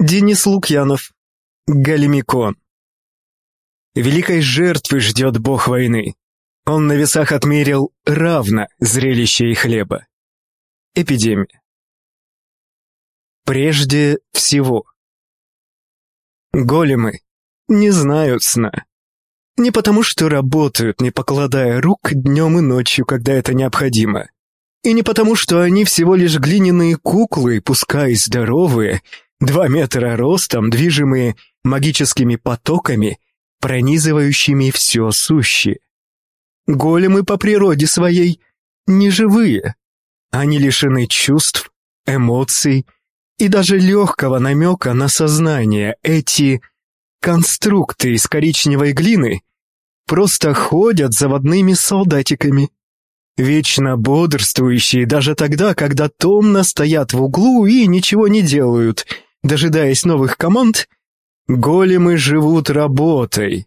Денис Лукьянов. Галимикон. Великой жертвы ждет бог войны. Он на весах отмерил равно зрелище и хлеба. Эпидемия. Прежде всего. Големы не знают сна. Не потому, что работают, не покладая рук днем и ночью, когда это необходимо. И не потому, что они всего лишь глиняные куклы, пускай здоровые, Два метра ростом, движимые магическими потоками, пронизывающими все сущее. Големы по природе своей не живые. Они лишены чувств, эмоций и даже легкого намека на сознание. Эти конструкты из коричневой глины просто ходят заводными солдатиками, вечно бодрствующие даже тогда, когда томно стоят в углу и ничего не делают — дожидаясь новых команд, големы живут работой.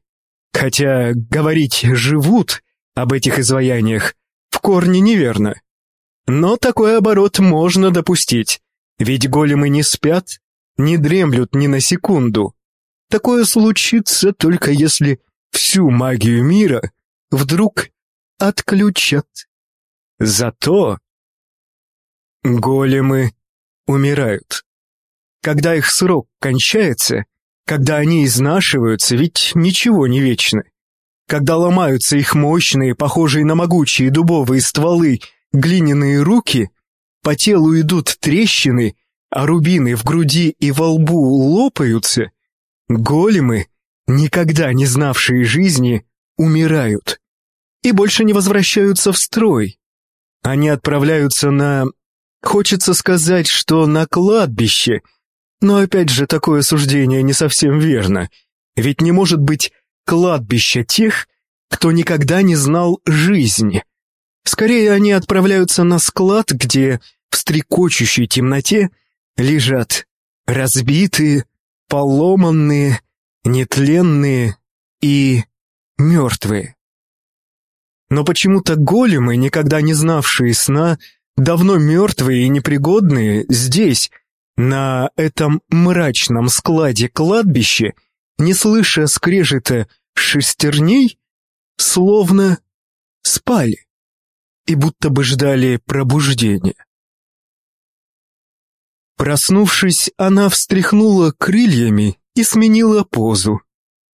Хотя говорить «живут» об этих изваяниях в корне неверно. Но такой оборот можно допустить, ведь големы не спят, не дремлют ни на секунду. Такое случится только если всю магию мира вдруг отключат. Зато големы умирают. Когда их срок кончается, когда они изнашиваются, ведь ничего не вечно. Когда ломаются их мощные, похожие на могучие дубовые стволы, глиняные руки, по телу идут трещины, а рубины в груди и во лбу лопаются, големы, никогда не знавшие жизни, умирают и больше не возвращаются в строй. Они отправляются на... Хочется сказать, что на кладбище — но опять же, такое суждение не совсем верно. Ведь не может быть кладбища тех, кто никогда не знал жизни. Скорее, они отправляются на склад, где в стрекочущей темноте лежат разбитые, поломанные, нетленные и мертвые. Но почему-то големы, никогда не знавшие сна, давно мертвые и непригодные, здесь, на этом мрачном складе кладбища, не слыша скрежета шестерней, словно спали и будто бы ждали пробуждения. Проснувшись, она встряхнула крыльями и сменила позу.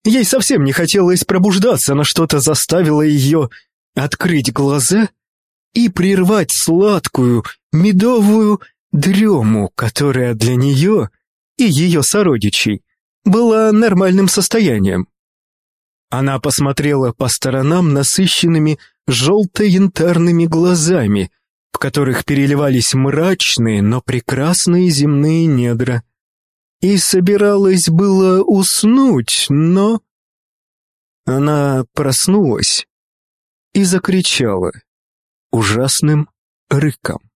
Ей совсем не хотелось пробуждаться, но что-то заставило ее открыть глаза и прервать сладкую, медовую дрему, которая для нее и ее сородичей была нормальным состоянием. Она посмотрела по сторонам насыщенными желто-янтарными глазами, в которых переливались мрачные, но прекрасные земные недра. И собиралась было уснуть, но... Она проснулась и закричала ужасным рыком.